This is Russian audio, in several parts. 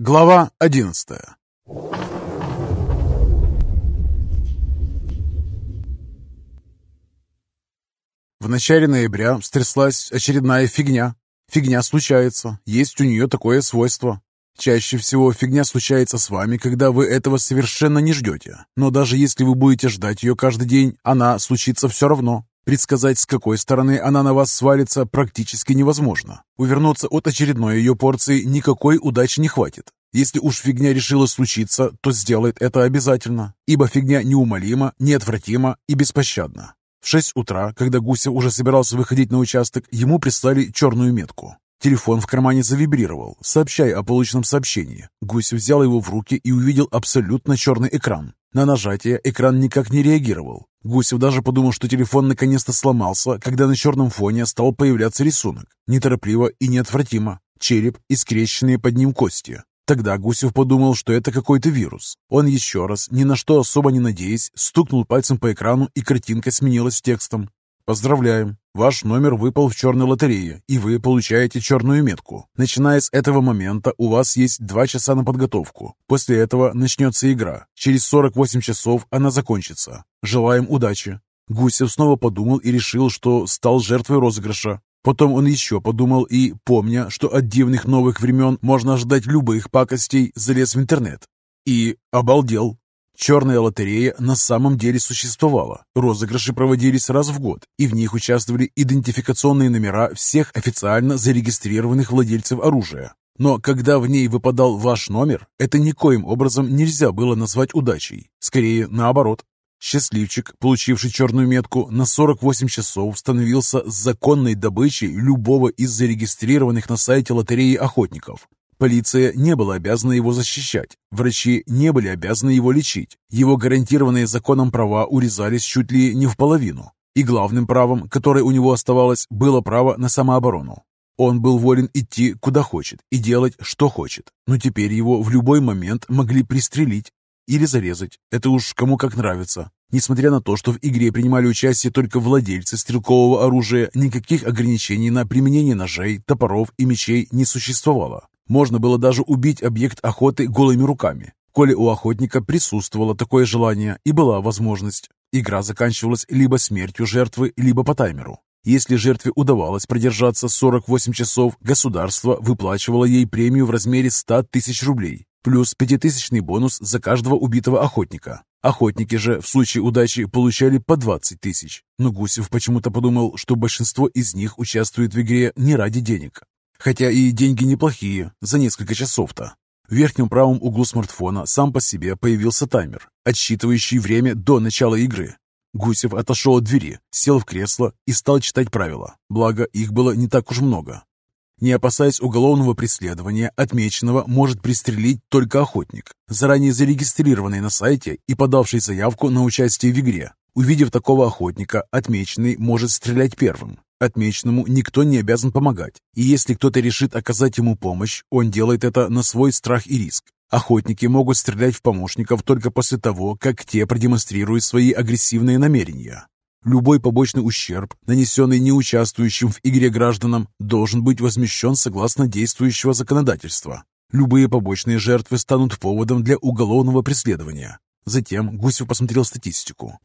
Глава 11 В начале ноября стряслась очередная фигня. Фигня случается, есть у нее такое свойство. Чаще всего фигня случается с вами, когда вы этого совершенно не ждете. Но даже если вы будете ждать ее каждый день, она случится все равно. Предсказать, с какой стороны она на вас свалится, практически невозможно. Увернуться от очередной ее порции никакой удачи не хватит. Если уж фигня решила случиться, то сделает это обязательно, ибо фигня неумолима, неотвратима и беспощадна. В 6 утра, когда Гусев уже собирался выходить на участок, ему прислали черную метку. Телефон в кармане завибрировал, сообщая о полученном сообщении. Гусев взял его в руки и увидел абсолютно черный экран. На нажатие экран никак не реагировал. Гусев даже подумал, что телефон наконец-то сломался, когда на черном фоне стал появляться рисунок. Неторопливо и неотвратимо. Череп и скрещенные под ним кости. Тогда Гусев подумал, что это какой-то вирус. Он еще раз, ни на что особо не надеясь, стукнул пальцем по экрану, и картинка сменилась текстом. Поздравляем! Ваш номер выпал в черной лотерее, и вы получаете черную метку. Начиная с этого момента у вас есть два часа на подготовку. После этого начнется игра. Через 48 часов она закончится. Желаем удачи. Гусев снова подумал и решил, что стал жертвой розыгрыша. Потом он еще подумал и, помня, что от дивных новых времен можно ожидать любых пакостей, залез в интернет. И обалдел. Черная лотерея на самом деле существовала. Розыгрыши проводились раз в год, и в них участвовали идентификационные номера всех официально зарегистрированных владельцев оружия. Но когда в ней выпадал ваш номер, это никоим образом нельзя было назвать удачей. Скорее, наоборот. Счастливчик, получивший черную метку, на 48 часов становился законной добычей любого из зарегистрированных на сайте лотереи охотников. Полиция не была обязана его защищать, врачи не были обязаны его лечить, его гарантированные законом права урезались чуть ли не в половину. И главным правом, которое у него оставалось, было право на самооборону. Он был волен идти куда хочет и делать, что хочет, но теперь его в любой момент могли пристрелить или зарезать. Это уж кому как нравится. Несмотря на то, что в игре принимали участие только владельцы стрелкового оружия, никаких ограничений на применение ножей, топоров и мечей не существовало. Можно было даже убить объект охоты голыми руками. Коли у охотника присутствовало такое желание и была возможность, игра заканчивалась либо смертью жертвы, либо по таймеру. Если жертве удавалось продержаться 48 часов, государство выплачивало ей премию в размере 100 тысяч рублей, плюс пятитысячный бонус за каждого убитого охотника. Охотники же в случае удачи получали по 20 тысяч, но Гусев почему-то подумал, что большинство из них участвует в игре не ради денег, Хотя и деньги неплохие, за несколько часов-то. В верхнем правом углу смартфона сам по себе появился таймер, отсчитывающий время до начала игры. Гусев отошел от двери, сел в кресло и стал читать правила, благо их было не так уж много. Не опасаясь уголовного преследования, отмеченного может пристрелить только охотник, заранее зарегистрированный на сайте и подавший заявку на участие в игре. Увидев такого охотника, отмеченный может стрелять первым, Отмеченному никто не обязан помогать, и если кто-то решит оказать ему помощь, он делает это на свой страх и риск. Охотники могут стрелять в помощников только после того, как те продемонстрируют свои агрессивные намерения. Любой побочный ущерб, нанесенный неучаствующим в игре гражданам, должен быть возмещен согласно действующего законодательства. Любые побочные жертвы станут поводом для уголовного преследования. Затем Гусев посмотрел статистику.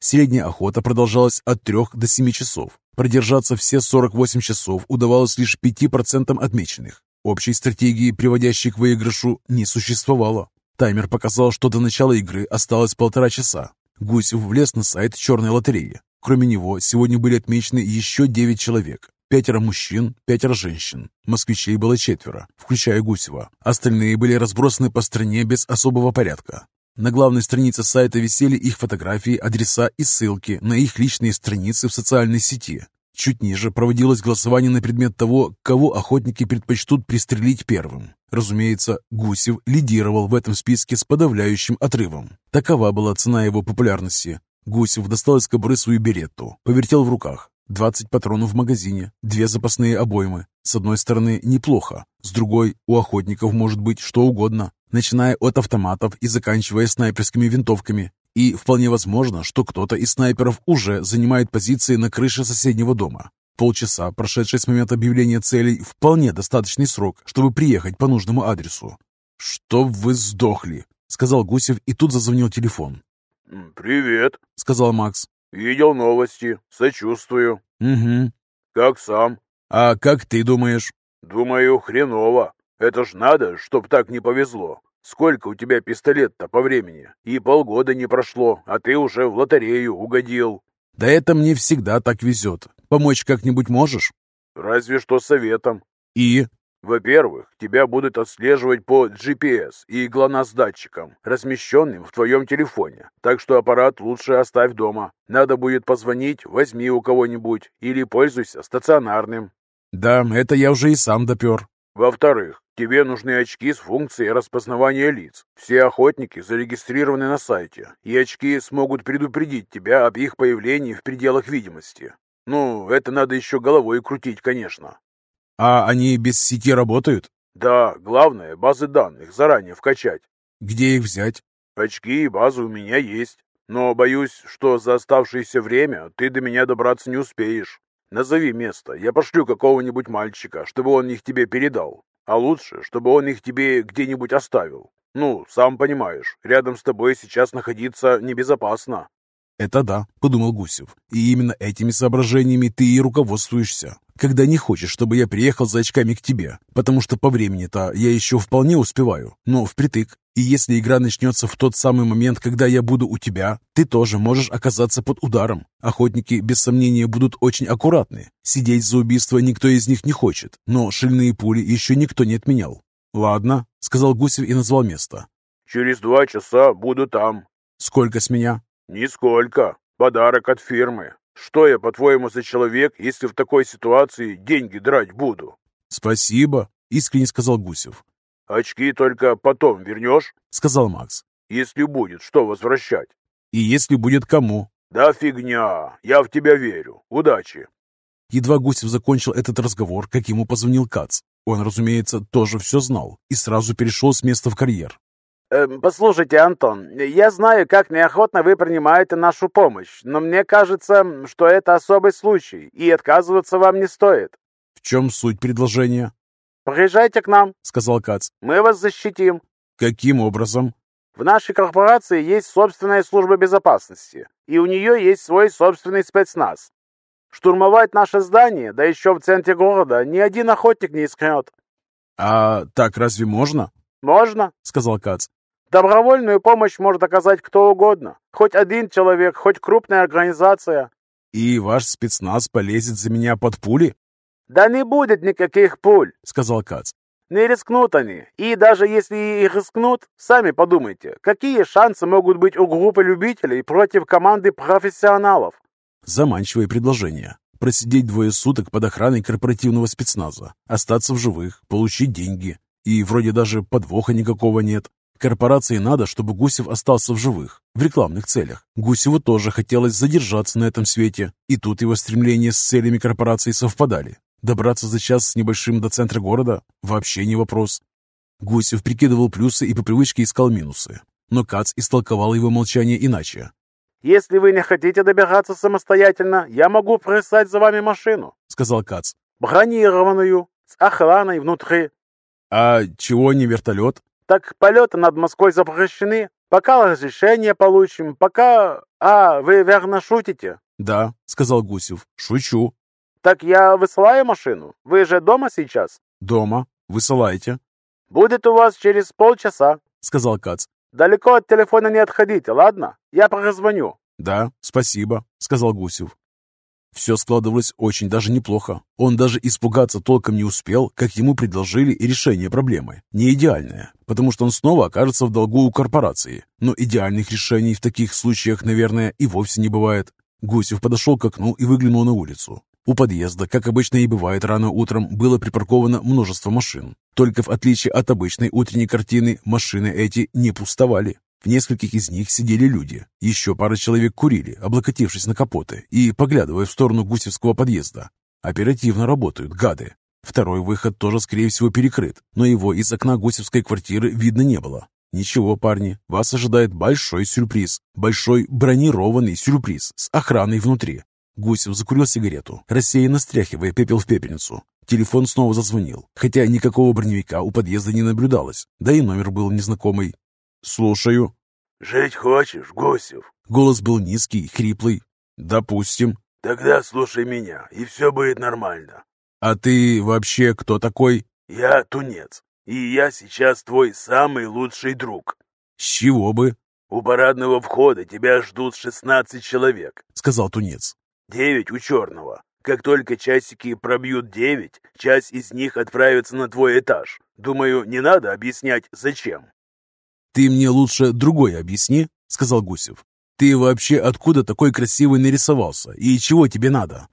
Средняя охота продолжалась от 3 до 7 часов. Продержаться все 48 часов удавалось лишь 5% отмеченных. Общей стратегии, приводящей к выигрышу, не существовало. Таймер показал, что до начала игры осталось полтора часа. Гусев влез на сайт черной лотереи. Кроме него, сегодня были отмечены еще 9 человек. Пятеро мужчин, пятеро женщин. Москвичей было четверо, включая Гусева. Остальные были разбросаны по стране без особого порядка. На главной странице сайта висели их фотографии, адреса и ссылки на их личные страницы в социальной сети. Чуть ниже проводилось голосование на предмет того, кого охотники предпочтут пристрелить первым. Разумеется, Гусев лидировал в этом списке с подавляющим отрывом. Такова была цена его популярности. Гусев достал из кобуры свою беретту, повертел в руках. 20 патронов в магазине, две запасные обоймы. С одной стороны, неплохо, с другой, у охотников может быть что угодно начиная от автоматов и заканчивая снайперскими винтовками. И вполне возможно, что кто-то из снайперов уже занимает позиции на крыше соседнего дома. Полчаса, прошедшие с момента объявления целей, вполне достаточный срок, чтобы приехать по нужному адресу. «Чтоб вы сдохли», — сказал Гусев, и тут зазвонил телефон. «Привет», — сказал Макс. «Видел новости. Сочувствую». «Угу. «Как сам?» А как ты думаешь?» «Думаю, хреново. Это ж надо, чтоб так не повезло. Сколько у тебя пистолет-то по времени? И полгода не прошло, а ты уже в лотерею угодил». «Да это мне всегда так везет. Помочь как-нибудь можешь?» «Разве что советом». «И?» Во-первых, тебя будут отслеживать по GPS и ГЛОНАСС-датчикам, размещенным в твоем телефоне, так что аппарат лучше оставь дома. Надо будет позвонить, возьми у кого-нибудь или пользуйся стационарным. Да, это я уже и сам допер. Во-вторых, тебе нужны очки с функцией распознавания лиц. Все охотники зарегистрированы на сайте, и очки смогут предупредить тебя об их появлении в пределах видимости. Ну, это надо еще головой крутить, конечно. А они без сети работают? Да, главное, базы данных заранее вкачать. Где их взять? Очки и базы у меня есть. Но боюсь, что за оставшееся время ты до меня добраться не успеешь. Назови место, я пошлю какого-нибудь мальчика, чтобы он их тебе передал. А лучше, чтобы он их тебе где-нибудь оставил. Ну, сам понимаешь, рядом с тобой сейчас находиться небезопасно. «Это да», — подумал Гусев. «И именно этими соображениями ты и руководствуешься, когда не хочешь, чтобы я приехал за очками к тебе, потому что по времени-то я еще вполне успеваю, но впритык. И если игра начнется в тот самый момент, когда я буду у тебя, ты тоже можешь оказаться под ударом. Охотники, без сомнения, будут очень аккуратны. Сидеть за убийство никто из них не хочет, но шильные пули еще никто не отменял». «Ладно», — сказал Гусев и назвал место. «Через два часа буду там». «Сколько с меня?» «Нисколько. Подарок от фирмы. Что я, по-твоему, за человек, если в такой ситуации деньги драть буду?» «Спасибо», — искренне сказал Гусев. «Очки только потом вернешь?» — сказал Макс. «Если будет, что возвращать?» «И если будет кому?» «Да фигня. Я в тебя верю. Удачи». Едва Гусев закончил этот разговор, как ему позвонил Кац. Он, разумеется, тоже все знал и сразу перешел с места в карьер. Эм, «Послушайте, Антон, я знаю, как неохотно вы принимаете нашу помощь, но мне кажется, что это особый случай, и отказываться вам не стоит». «В чем суть предложения?» «Приезжайте к нам», — сказал Кац. «Мы вас защитим». «Каким образом?» «В нашей корпорации есть собственная служба безопасности, и у нее есть свой собственный спецназ. Штурмовать наше здание, да еще в центре города, ни один охотник не искрет». «А так разве можно?» «Можно», — сказал Кац. Добровольную помощь может оказать кто угодно. Хоть один человек, хоть крупная организация. И ваш спецназ полезет за меня под пули? Да не будет никаких пуль, сказал Кац. Не рискнут они. И даже если и рискнут, сами подумайте, какие шансы могут быть у группы любителей против команды профессионалов? Заманчивое предложение. Просидеть двое суток под охраной корпоративного спецназа, остаться в живых, получить деньги. И вроде даже подвоха никакого нет. Корпорации надо, чтобы Гусев остался в живых, в рекламных целях. Гусеву тоже хотелось задержаться на этом свете, и тут его стремления с целями корпорации совпадали. Добраться за час с небольшим до центра города – вообще не вопрос. Гусев прикидывал плюсы и по привычке искал минусы. Но Кац истолковал его молчание иначе. «Если вы не хотите добираться самостоятельно, я могу прислать за вами машину», — сказал Кац. «Бронированную, с охраной внутри». «А чего не вертолет?» Так полеты над Москвой запрещены. Пока разрешение получим, пока... А, вы верно шутите? Да, сказал Гусев. Шучу. Так я высылаю машину. Вы же дома сейчас? Дома. Высылайте. Будет у вас через полчаса, сказал Кац. Далеко от телефона не отходите, ладно? Я прозвоню. Да, спасибо, сказал Гусев. Все складывалось очень даже неплохо. Он даже испугаться толком не успел, как ему предложили и решение проблемы. Не идеальное, потому что он снова окажется в долгу у корпорации. Но идеальных решений в таких случаях, наверное, и вовсе не бывает. Гусев подошел к окну и выглянул на улицу. У подъезда, как обычно и бывает рано утром, было припарковано множество машин. Только в отличие от обычной утренней картины, машины эти не пустовали. В нескольких из них сидели люди. Еще пара человек курили, облокотившись на капоты и поглядывая в сторону гусевского подъезда. Оперативно работают, гады. Второй выход тоже, скорее всего, перекрыт, но его из окна гусевской квартиры видно не было. Ничего, парни, вас ожидает большой сюрприз. Большой бронированный сюрприз с охраной внутри. Гусев закурил сигарету, рассеянно стряхивая пепел в пепельницу. Телефон снова зазвонил, хотя никакого броневика у подъезда не наблюдалось, да и номер был незнакомый. «Слушаю». «Жить хочешь, Гусев?» Голос был низкий, хриплый. «Допустим». «Тогда слушай меня, и все будет нормально». «А ты вообще кто такой?» «Я тунец, и я сейчас твой самый лучший друг». «С чего бы?» «У парадного входа тебя ждут шестнадцать человек», — сказал тунец. Девять у черного. Как только часики пробьют девять, часть из них отправится на твой этаж. Думаю, не надо объяснять, зачем. «Ты мне лучше другой объясни», — сказал Гусев. «Ты вообще откуда такой красивый нарисовался? И чего тебе надо?»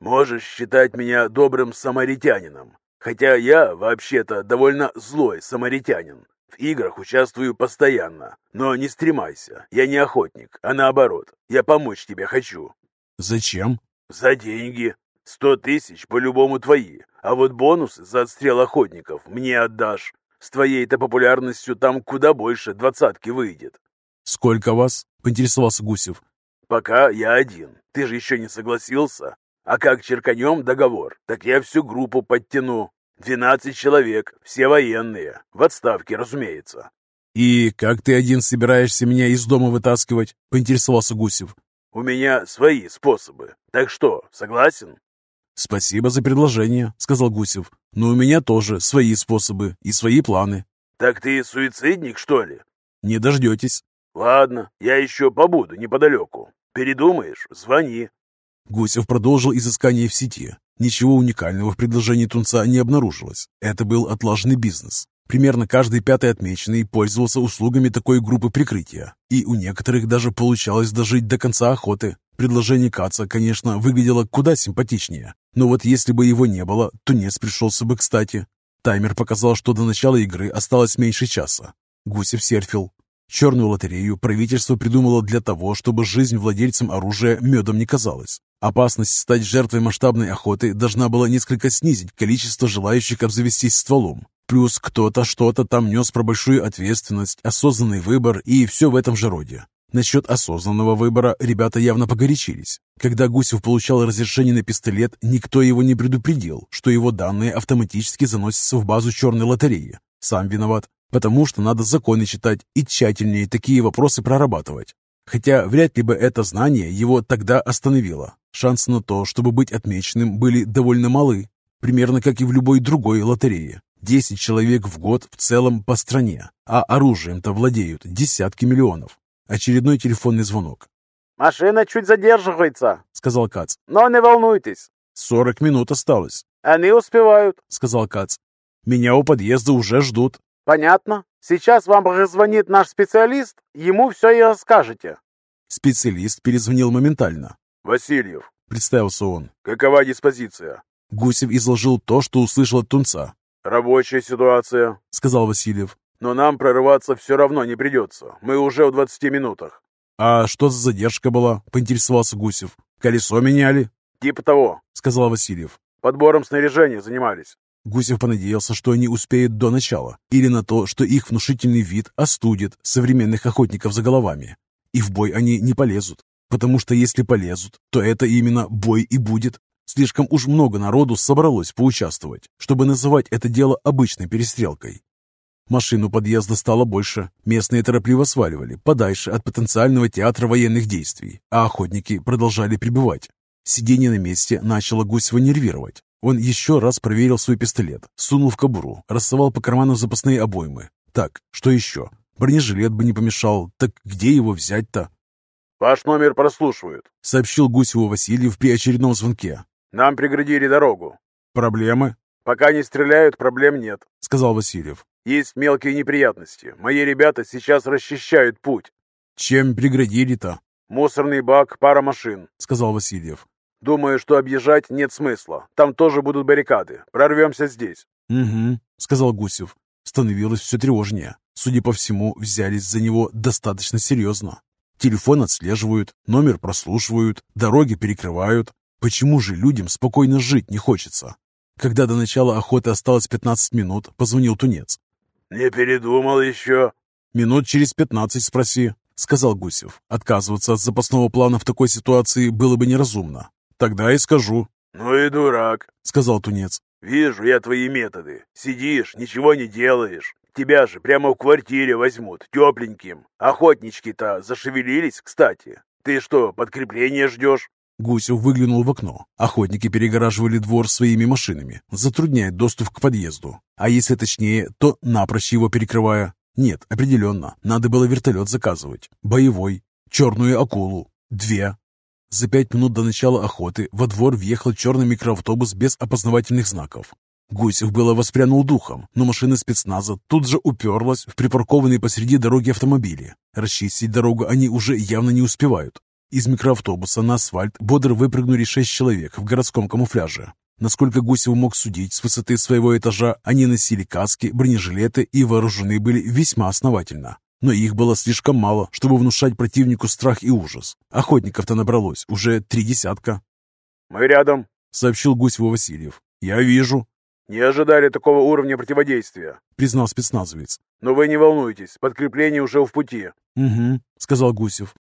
«Можешь считать меня добрым самаритянином. Хотя я, вообще-то, довольно злой самаритянин. В играх участвую постоянно. Но не стремайся, я не охотник, а наоборот, я помочь тебе хочу. «Зачем?» «За деньги. Сто тысяч по-любому твои. А вот бонусы за отстрел охотников мне отдашь. С твоей-то популярностью там куда больше двадцатки выйдет». «Сколько вас?» — поинтересовался Гусев. «Пока я один. Ты же еще не согласился. А как черканем договор, так я всю группу подтяну. Двенадцать человек, все военные. В отставке, разумеется». «И как ты один собираешься меня из дома вытаскивать?» — поинтересовался Гусев. У меня свои способы. Так что, согласен?» «Спасибо за предложение», — сказал Гусев. «Но у меня тоже свои способы и свои планы». «Так ты суицидник, что ли?» «Не дождетесь». «Ладно, я еще побуду неподалеку. Передумаешь, звони». Гусев продолжил изыскание в сети. Ничего уникального в предложении Тунца не обнаружилось. Это был отлаженный бизнес. Примерно каждый пятый отмеченный пользовался услугами такой группы прикрытия, и у некоторых даже получалось дожить до конца охоты. Предложение Каца, конечно, выглядело куда симпатичнее, но вот если бы его не было, тунец пришелся бы кстати. Таймер показал, что до начала игры осталось меньше часа. Гусев серфил. Черную лотерею правительство придумало для того, чтобы жизнь владельцам оружия медом не казалась. Опасность стать жертвой масштабной охоты должна была несколько снизить количество желающих обзавестись стволом. Плюс кто-то что-то там нес про большую ответственность, осознанный выбор и все в этом же роде. Насчет осознанного выбора ребята явно погорячились. Когда Гусев получал разрешение на пистолет, никто его не предупредил, что его данные автоматически заносятся в базу черной лотереи. Сам виноват, потому что надо законы читать и тщательнее такие вопросы прорабатывать. Хотя вряд ли бы это знание его тогда остановило. Шансы на то, чтобы быть отмеченным, были довольно малы, примерно как и в любой другой лотерее. Десять человек в год в целом по стране, а оружием-то владеют десятки миллионов. Очередной телефонный звонок. «Машина чуть задерживается», — сказал Кац. «Но не волнуйтесь». «Сорок минут осталось», «Они успевают», — сказал Кац. «Меня у подъезда уже ждут». «Понятно. Сейчас вам позвонит наш специалист, ему все и расскажете». Специалист перезвонил моментально. «Васильев», — представился он. «Какова диспозиция?» Гусев изложил то, что услышал от Тунца. «Рабочая ситуация», — сказал Васильев. «Но нам прорываться все равно не придется. Мы уже в двадцати минутах». «А что за задержка была?» — поинтересовался Гусев. «Колесо меняли?» «Типа того», — сказал Васильев. «Подбором снаряжения занимались». Гусев понадеялся, что они успеют до начала, или на то, что их внушительный вид остудит современных охотников за головами. И в бой они не полезут, потому что если полезут, то это именно бой и будет. Слишком уж много народу собралось поучаствовать, чтобы называть это дело обычной перестрелкой. Машин у подъезда стало больше. Местные торопливо сваливали, подальше от потенциального театра военных действий, а охотники продолжали прибывать. Сидение на месте начало Гусева нервировать. Он еще раз проверил свой пистолет, сунул в кобуру, рассовал по карманам запасные обоймы. Так, что еще? Бронежилет бы не помешал, так где его взять-то? «Ваш номер прослушивают», — сообщил Гусеву Васильев при очередном звонке. Нам преградили дорогу. Проблемы? Пока не стреляют, проблем нет, сказал Васильев. Есть мелкие неприятности. Мои ребята сейчас расчищают путь. Чем преградили-то? Мусорный бак, пара машин, сказал Васильев. Думаю, что объезжать нет смысла. Там тоже будут баррикады. Прорвемся здесь. Угу, сказал Гусев. Становилось все тревожнее. Судя по всему, взялись за него достаточно серьезно. Телефон отслеживают, номер прослушивают, дороги перекрывают, Почему же людям спокойно жить не хочется? Когда до начала охоты осталось 15 минут, позвонил тунец. «Не передумал еще?» «Минут через 15 спроси», — сказал Гусев. Отказываться от запасного плана в такой ситуации было бы неразумно. «Тогда и скажу», «Ну и дурак», — сказал Тунец. «Вижу я твои методы. Сидишь, ничего не делаешь. Тебя же прямо в квартире возьмут, тепленьким. Охотнички-то зашевелились, кстати. Ты что, подкрепление ждешь?» Гусев выглянул в окно. Охотники перегораживали двор своими машинами, затрудняя доступ к подъезду. А если точнее, то напрочь его перекрывая. Нет, определенно, надо было вертолет заказывать. Боевой. Черную акулу. Две. За пять минут до начала охоты во двор въехал черный микроавтобус без опознавательных знаков. Гусев было воспрянул духом, но машина спецназа тут же уперлась в припаркованные посреди дороги автомобили. Расчистить дорогу они уже явно не успевают. Из микроавтобуса на асфальт бодро выпрыгнули шесть человек в городском камуфляже. Насколько Гусев мог судить с высоты своего этажа, они носили каски, бронежилеты и вооружены были весьма основательно. Но их было слишком мало, чтобы внушать противнику страх и ужас. Охотников-то набралось уже три десятка. «Мы рядом», — сообщил Гусеву Васильев. «Я вижу». «Не ожидали такого уровня противодействия», — признал спецназовец. «Но вы не волнуйтесь, подкрепление уже в пути». «Угу», — сказал Гусев.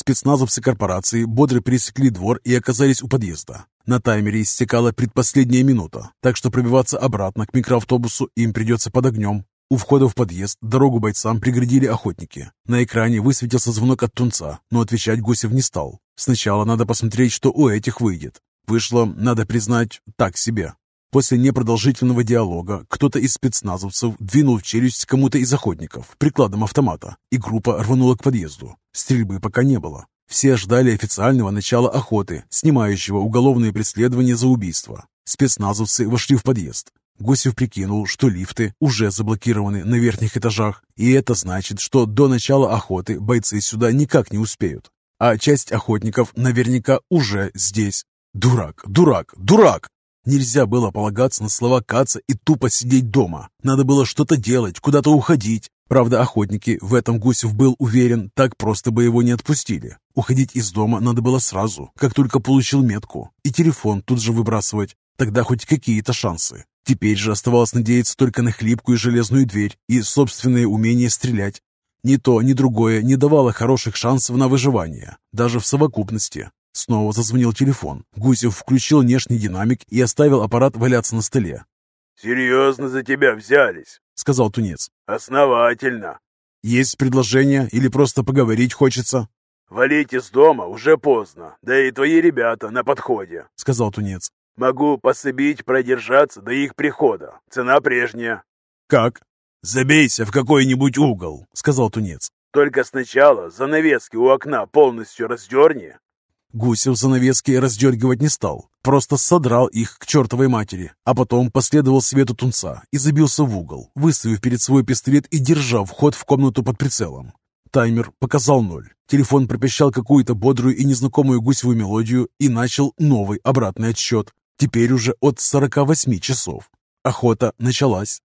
Спецназовцы корпорации бодро пересекли двор и оказались у подъезда. На таймере истекала предпоследняя минута, так что пробиваться обратно к микроавтобусу им придется под огнем. У входа в подъезд дорогу бойцам преградили охотники. На экране высветился звонок от тунца, но отвечать Гусев не стал. Сначала надо посмотреть, что у этих выйдет. Вышло, надо признать, так себе. После непродолжительного диалога кто-то из спецназовцев двинул в челюсть кому-то из охотников прикладом автомата, и группа рванула к подъезду. Стрельбы пока не было. Все ждали официального начала охоты, снимающего уголовное преследование за убийство. Спецназовцы вошли в подъезд. Гусев прикинул, что лифты уже заблокированы на верхних этажах, и это значит, что до начала охоты бойцы сюда никак не успеют. А часть охотников наверняка уже здесь. Дурак, дурак, дурак! Нельзя было полагаться на слова Каца и тупо сидеть дома. Надо было что-то делать, куда-то уходить. Правда, охотники, в этом Гусев был уверен, так просто бы его не отпустили. Уходить из дома надо было сразу, как только получил метку, и телефон тут же выбрасывать. Тогда хоть какие-то шансы. Теперь же оставалось надеяться только на хлипкую железную дверь и собственное умение стрелять. Ни то, ни другое не давало хороших шансов на выживание, даже в совокупности. Снова зазвонил телефон. Гусев включил внешний динамик и оставил аппарат валяться на столе. «Серьезно за тебя взялись», — сказал Тунец. «Основательно». «Есть предложение или просто поговорить хочется?» «Валить из дома уже поздно, да и твои ребята на подходе», — сказал Тунец. Могу пособить продержаться до их прихода. Цена прежняя». «Как?» «Забейся в какой-нибудь угол», — сказал Тунец. «Только сначала занавески у окна полностью раздерни». Гусев занавески раздергивать не стал, просто содрал их к чертовой матери, а потом последовал свету тунца и забился в угол, выставив перед свой пистолет и держа вход в комнату под прицелом. Таймер показал ноль. Телефон пропищал какую-то бодрую и незнакомую гусевую мелодию и начал новый обратный отсчет. Теперь уже от 48 часов. Охота началась.